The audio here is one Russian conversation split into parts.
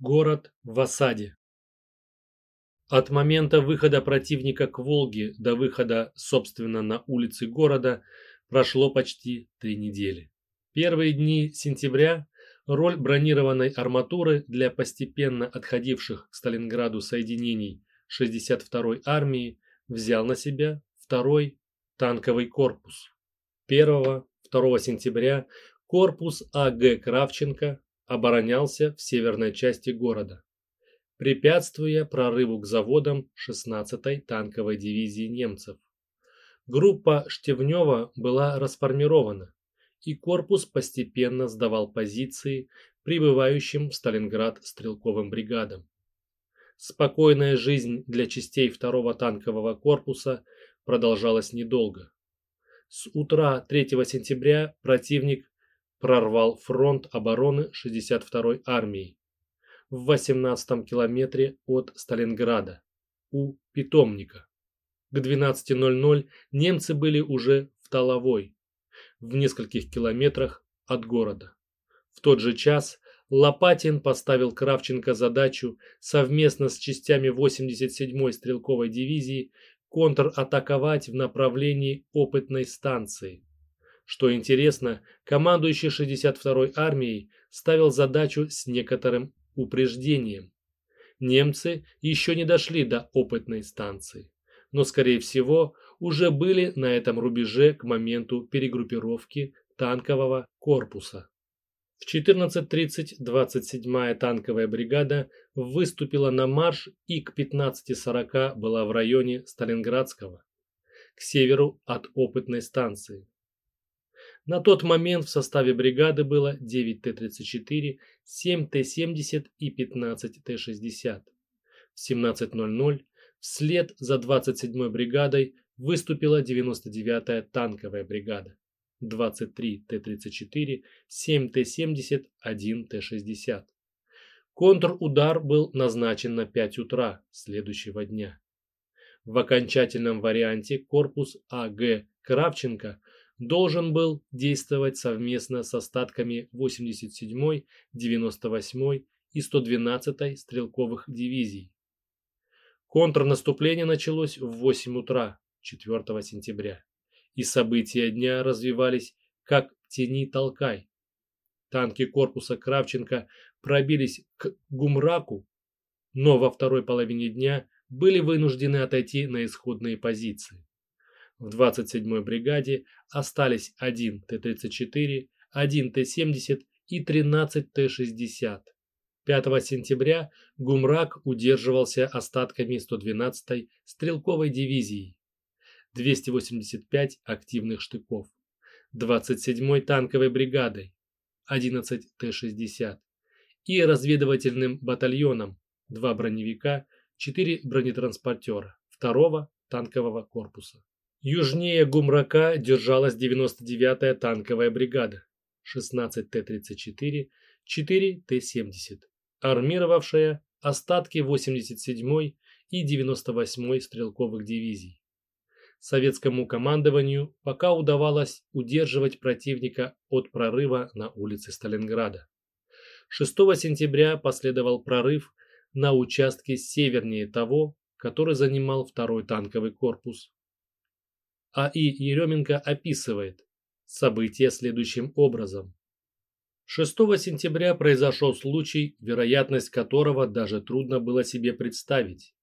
Город в осаде. От момента выхода противника к Волге до выхода, собственно, на улицы города прошло почти три недели. Первые дни сентября роль бронированной арматуры для постепенно отходивших к Сталинграду соединений 62-й армии взял на себя второй танковый корпус. 1-2 сентября корпус А.Г. Кравченко оборонялся в северной части города, препятствуя прорыву к заводам 16-й танковой дивизии немцев. Группа Штевнева была расформирована, и корпус постепенно сдавал позиции прибывающим в Сталинград стрелковым бригадам. Спокойная жизнь для частей 2-го танкового корпуса продолжалась недолго. С утра 3 сентября противник прорвал фронт обороны 62-й армии в 18 километре от Сталинграда у Питомника. К 12.00 немцы были уже в Таловой, в нескольких километрах от города. В тот же час Лопатин поставил Кравченко задачу совместно с частями 87-й стрелковой дивизии контратаковать в направлении опытной станции. Что интересно, командующий 62-й армией ставил задачу с некоторым упреждением. Немцы еще не дошли до опытной станции, но, скорее всего, уже были на этом рубеже к моменту перегруппировки танкового корпуса. В 14.30 27-я танковая бригада выступила на марш и к 15.40 была в районе Сталинградского, к северу от опытной станции. На тот момент в составе бригады было 9 Т-34, 7 Т-70 и 15 Т-60. В 17.00 вслед за 27-й бригадой выступила 99-я танковая бригада. 23 Т-34, 7 Т-70, 1 Т-60. Контрудар был назначен на 5 утра следующего дня. В окончательном варианте корпус А.Г. Кравченко – должен был действовать совместно с остатками 87-й, 98-й и 112-й стрелковых дивизий. Контрнаступление началось в 8 утра 4 сентября, и события дня развивались как тени толкай. Танки корпуса Кравченко пробились к Гумраку, но во второй половине дня были вынуждены отойти на исходные позиции. В 27-й бригаде остались 1 Т-34, 1 Т-70 и 13 Т-60. 5 сентября Гумрак удерживался остатками 112-й стрелковой дивизии, 285 активных штыков, 27-й танковой бригадой, 11 Т-60 и разведывательным батальоном, 2 броневика, 4 бронетранспортера 2-го танкового корпуса. Южнее Гумрака держалась 99-я танковая бригада, 16 Т-34, 4 Т-70, армировавшая остатки 87-й и 98-й стрелковых дивизий. Советскому командованию пока удавалось удерживать противника от прорыва на улице Сталинграда. 6 сентября последовал прорыв на участке севернее того, который занимал второй танковый корпус. А.И. Еременко описывает события следующим образом. 6 сентября произошел случай, вероятность которого даже трудно было себе представить.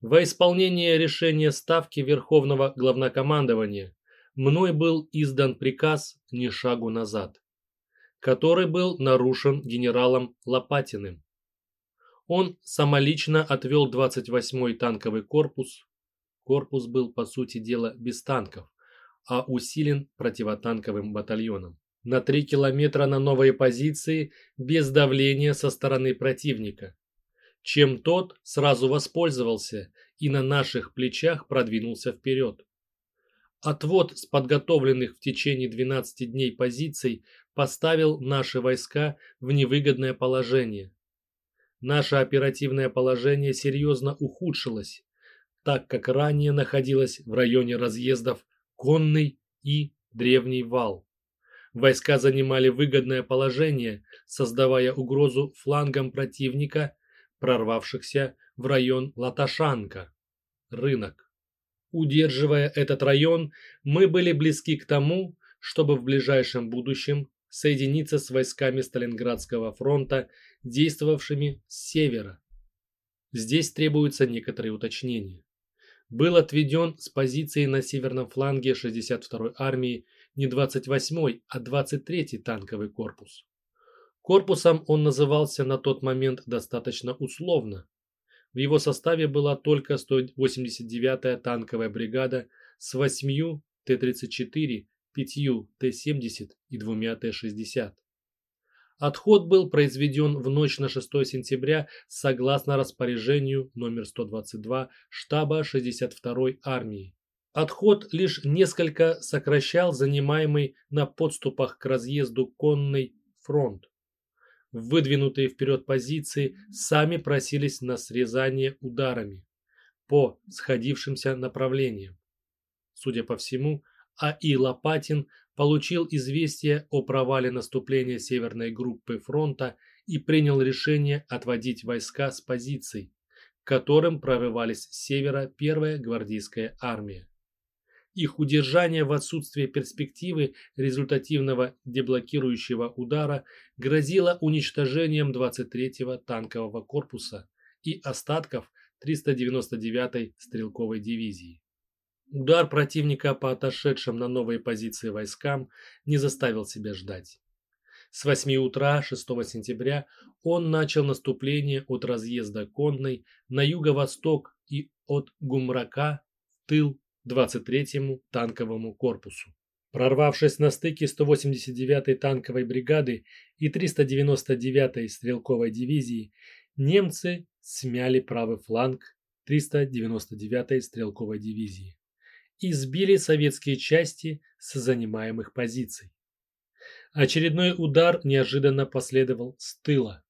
Во исполнение решения Ставки Верховного Главнокомандования мной был издан приказ «Ни шагу назад», который был нарушен генералом Лопатиным. Он самолично отвел 28-й танковый корпус Корпус был, по сути дела, без танков, а усилен противотанковым батальоном. На 3 километра на новые позиции без давления со стороны противника. Чем тот сразу воспользовался и на наших плечах продвинулся вперед. Отвод с подготовленных в течение 12 дней позиций поставил наши войска в невыгодное положение. Наше оперативное положение серьезно ухудшилось, так как ранее находилась в районе разъездов Конный и Древний Вал. Войска занимали выгодное положение, создавая угрозу флангам противника, прорвавшихся в район Латашанка, рынок. Удерживая этот район, мы были близки к тому, чтобы в ближайшем будущем соединиться с войсками Сталинградского фронта, действовавшими с севера. Здесь требуются некоторые уточнения. Был отведен с позиции на северном фланге 62-й армии не 28-й, а 23-й танковый корпус. Корпусом он назывался на тот момент достаточно условно. В его составе была только 189-я танковая бригада с 8 Т-34, 5 Т-70 и 2 Т-60. Отход был произведен в ночь на 6 сентября согласно распоряжению номер 122 штаба 62-й армии. Отход лишь несколько сокращал занимаемый на подступах к разъезду конный фронт. Выдвинутые вперед позиции сами просились на срезание ударами по сходившимся направлениям. Судя по всему, А.И. Лопатин получил известие о провале наступления северной группы фронта и принял решение отводить войска с позиций, к которым прорывались с севера первая гвардейская армия. Их удержание в отсутствие перспективы результативного деблокирующего удара грозило уничтожением 23-го танкового корпуса и остатков 399-й стрелковой дивизии. Удар противника по отошедшим на новые позиции войскам не заставил себя ждать. С 8 утра 6 сентября он начал наступление от разъезда Конной на юго-восток и от Гумрака в тыл 23-му танковому корпусу. Прорвавшись на стыке 189-й танковой бригады и 399-й стрелковой дивизии, немцы смяли правый фланг 399-й стрелковой дивизии и сбили советские части с занимаемых позиций. Очередной удар неожиданно последовал с тыла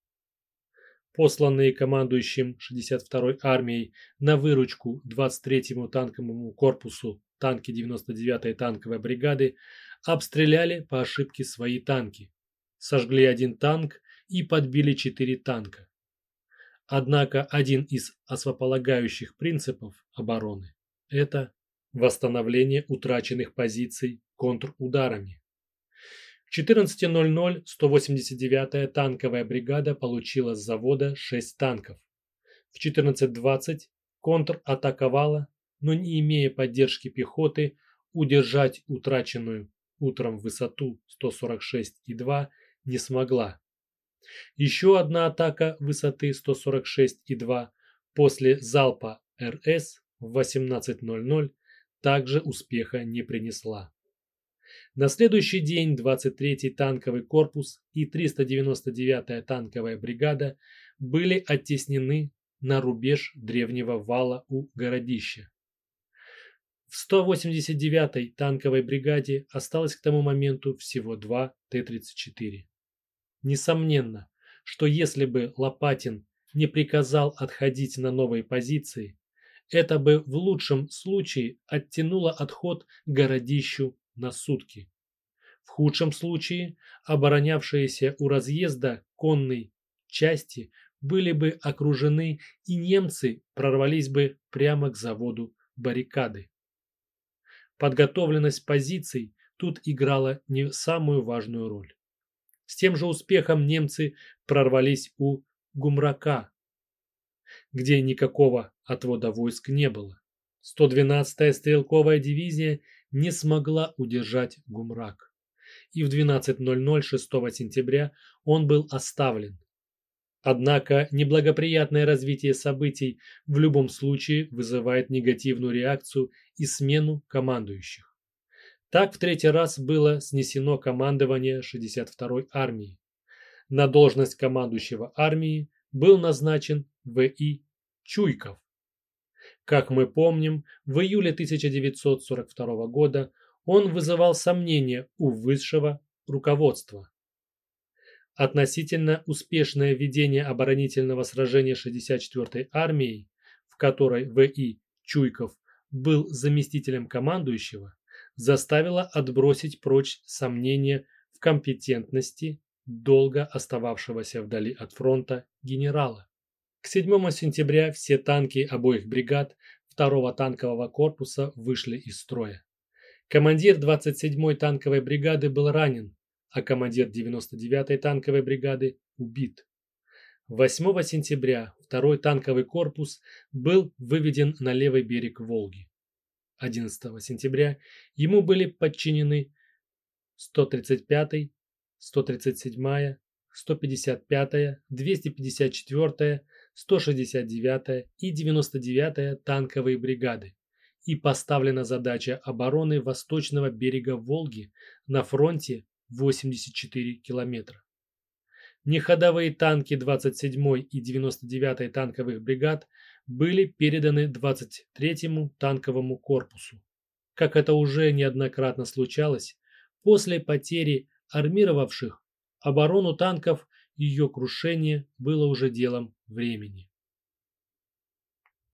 посланные командующим 62-й армией на выручку 23-му танковому корпусу танки 99-й танковой бригады, обстреляли по ошибке свои танки, сожгли один танк и подбили четыре танка. Однако один из основополагающих принципов обороны – это восстановление утраченных позиций контрударами. В 14.00 189-я танковая бригада получила с завода 6 танков. В 14.20 контратаковала, но не имея поддержки пехоты, удержать утраченную утром высоту 146,2 не смогла. Еще одна атака высоты 146,2 после залпа РС в 18.00 также успеха не принесла. На следующий день 23-й танковый корпус и 399-я танковая бригада были оттеснены на рубеж древнего вала у городища. В 189-й танковой бригаде осталось к тому моменту всего два Т-34. Несомненно, что если бы Лопатин не приказал отходить на новые позиции, это бы в лучшем случае оттянуло отход городищу на сутки. В худшем случае оборонявшиеся у разъезда конной части были бы окружены и немцы прорвались бы прямо к заводу баррикады. Подготовленность позиций тут играла не самую важную роль. С тем же успехом немцы прорвались у Гумрака, где никакого отвода войск не было. 112-я стрелковая дивизия не смогла удержать Гумрак. И в 12.00 6 сентября он был оставлен. Однако неблагоприятное развитие событий в любом случае вызывает негативную реакцию и смену командующих. Так в третий раз было снесено командование 62-й армии. На должность командующего армии был назначен В.И. Чуйков. Как мы помним, в июле 1942 года он вызывал сомнения у высшего руководства. Относительно успешное ведение оборонительного сражения 64-й армией, в которой В.И. Чуйков был заместителем командующего, заставило отбросить прочь сомнения в компетентности долго остававшегося вдали от фронта генерала. К 7 сентября все танки обоих бригад 2 танкового корпуса вышли из строя. Командир 27-й танковой бригады был ранен, а командир 99-й танковой бригады убит. 8 сентября 2-й танковый корпус был выведен на левый берег Волги. 11 сентября ему были подчинены 135-й, 137-я, 155-я, 254-я, 169-я и 99-я танковые бригады и поставлена задача обороны восточного берега Волги на фронте 84 километра. Неходовые танки 27-й и 99-й танковых бригад были переданы 23-му танковому корпусу. Как это уже неоднократно случалось, после потери армировавших оборону танков ее крушение было уже делом времени.